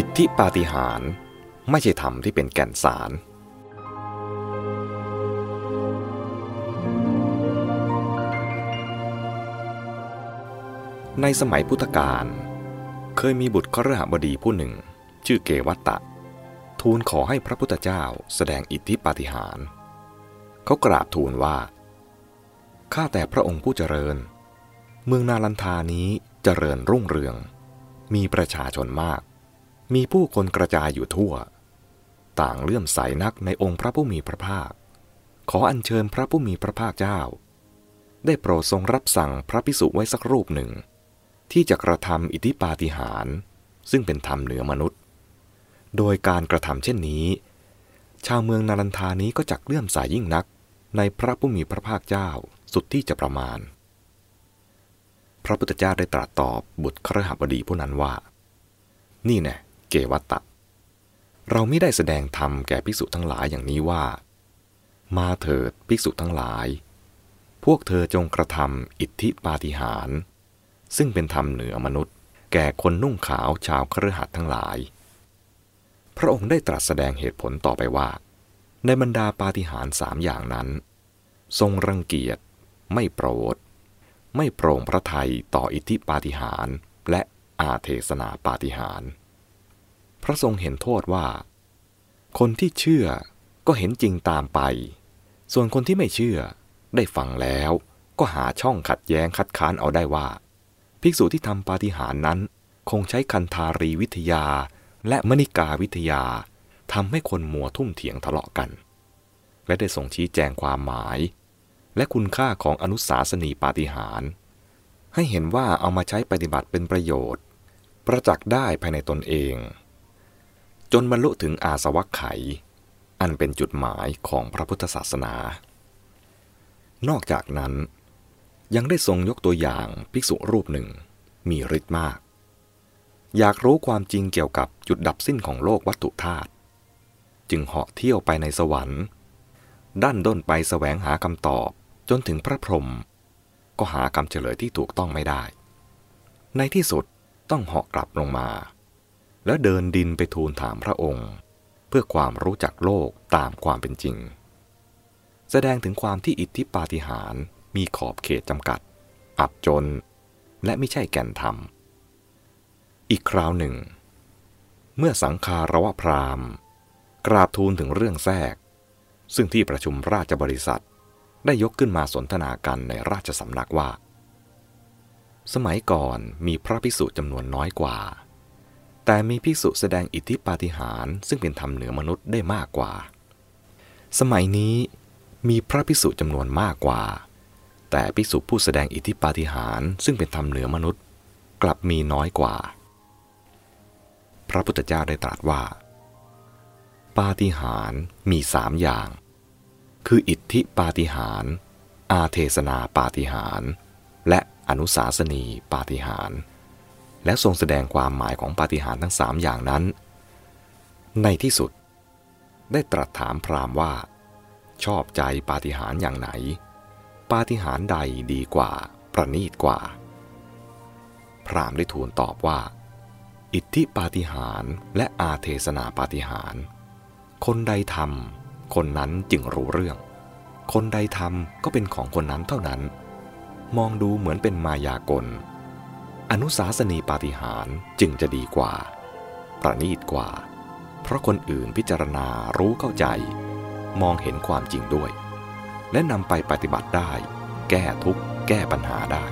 อิทธิปาฏิหาริย์ไม่ใช่ธรรมที่เป็นแก่นสาร ในสมัยพุทธกาลเคยมีบุตรครหบดีผู้หนึ่ง ชื่อเกวัตตะ ทูลขอให้พระพุทธเจ้าแสดงอิทธิปาฏิหาริย์เขากราบทูลว่า ข้าแต่พระองค์ผู้เจริญ เมืองนาลันทานี้เจริญรุ่งเรือง มีประชาชนมาก มีผู้คนกระจายอยู่ทั่ว ต่างเลื่อมใสนักในองค์พระผู้มีพระภาค ขออัญเชิญพระผู้มีพระภาคเจ้า ได้โปรดทรงรับสั่งพระพิสุไว้สักรูปหนึ่ง ที่จะกระทำอิทธิปาฏิหาริย์ซึ่งเป็นธรรมเหนือมนุษย์ โดยการกระทำเช่นนี้ ชาวเมืองนาลันทานี้ก็จักเลื่อมใสยยิ่งนักในพระผู้มีพระภาคเจ้าสุดที่จะประมาณ พระพุทธเจ้าได้ตรัสตอบบุตรครหบดีผู้นั้นว่า นี่แน่ เกวัตตะ เราไม่ได้แสดงธรรมแก่ภิกษุทั้งหลายอย่างนี้ว่า มาเถิดภิกษุทั้งหลาย พวกเธอจงกระทำอิทธิปาฏิหาริย์ซึ่งเป็นธรรมเหนือมนุษย์ แก่คนนุ่งขาวชาวครหัสทั้งหลาย พระองค์ได้ตรัสแสดงเหตุผลต่อไปว่า ในบรรดาปาฏิหาริย์สามอย่างนั้น ทรงรังเกียจ ไม่โปรด ไม่โปร่งพระทัยต่ออิทธิปาฏิหาริย์และอาเทศนาปาฏิหาริย์ พระทรงเห็นโทษว่า คนที่เชื่อก็เห็นจริงตามไป ส่วนคนที่ไม่เชื่อได้ฟังแล้วก็หาช่องขัดแย้งคัดค้านเอาได้ว่า ภิกษุที่ทำปาฏิหาริย์นั้น คงใช้คันธารีวิทยา และมณิกาวิทยาทำให้คนมัวทุ่มเถียงทะเลาะกัน และได้ส่งชี้แจงความหมาย และคุณค่าของอนุสาสนีปาฏิหาริย์ให้เห็นว่าเอามาใช้ปฏิบัติเป็นประโยชน์ ประจักษ์ได้ภายในตนเอง จนบรรลุถึงอาสวัคไข อันเป็นจุดหมายของพระพุทธศาสนา นอกจากนั้น ยังได้ทรงยกตัวอย่างภิกษุรูปหนึ่งมีฤทธิ์มาก อยากรู้ความจริงเกี่ยวกับจุดดับสิ้นของโลกวัตถุธาตุจึงเหาะเที่ยวไปในสวรรค์ด้านด้นไปแสวงหาคำตอบจนถึงพระพรหมก็หาคำเฉลยที่ถูกต้องไม่ได้ ในที่สุดต้องเหาะกลับลงมา แล้วเดินดินไปทูลถามพระองค์ เพื่อความรู้จักโลกตามความเป็นจริง แสดงถึงความที่อิทธิปาฏิหาริย์มีขอบเขตจำกัด อับจน และไม่ใช่แก่นธรรม อีกคราวหนึ่ง เมื่อสังคารวะพราหมณ์กราบทูลถึงเรื่องแทรก ซึ่งที่ประชุมราชบริษัทได้ยกขึ้นมาสนทนากันในราชสำนักว่า สมัยก่อนมีพระภิกษุจำนวนน้อยกว่า แต่มีภิกษุแสดงอิทธิปาฏิหาริย์ซึ่งเป็นธรรมเหนือมนุษย์ได้มากกว่า สมัยนี้มีพระภิกษุจำนวนมากกว่า แต่ภิกษุผู้แสดงอิทธิปาฏิหาริย์ซึ่งเป็นธรรมเหนือมนุษย์กลับมีน้อยกว่า พระพุทธเจ้าได้ตรัสว่า ปาฏิหาริย์มีสามอย่าง คืออิทธิปาฏิหาริย์อาเทศนาปาฏิหาริย์และอนุสาสนีปาฏิหาริย์ และทรงแสดงความหมายของปาฏิหาริย์ทั้งสามอย่างนั้น ในที่สุด ได้ตรัสถามพราหมณ์ว่า ชอบใจปาฏิหาริย์อย่างไหน ปาฏิหาริย์ใดดีกว่า ประณีตกว่า พราหมณ์ได้ทูลตอบว่า อิทธิปาฏิหาริย์และอาเทศนาปาฏิหาริย์คนใดทำคนนั้นจึงรู้เรื่อง คนใดทำก็เป็นของคนนั้นเท่านั้น มองดูเหมือนเป็นมายากล อนุสาสนีปาฏิหารจึงจะดีกว่า ประณีตกว่า เพราะคนอื่นพิจารณารู้เข้าใจ มองเห็นความจริงด้วย และนำไปปฏิบัติได้ แก้ทุกข์แก้ปัญหาได้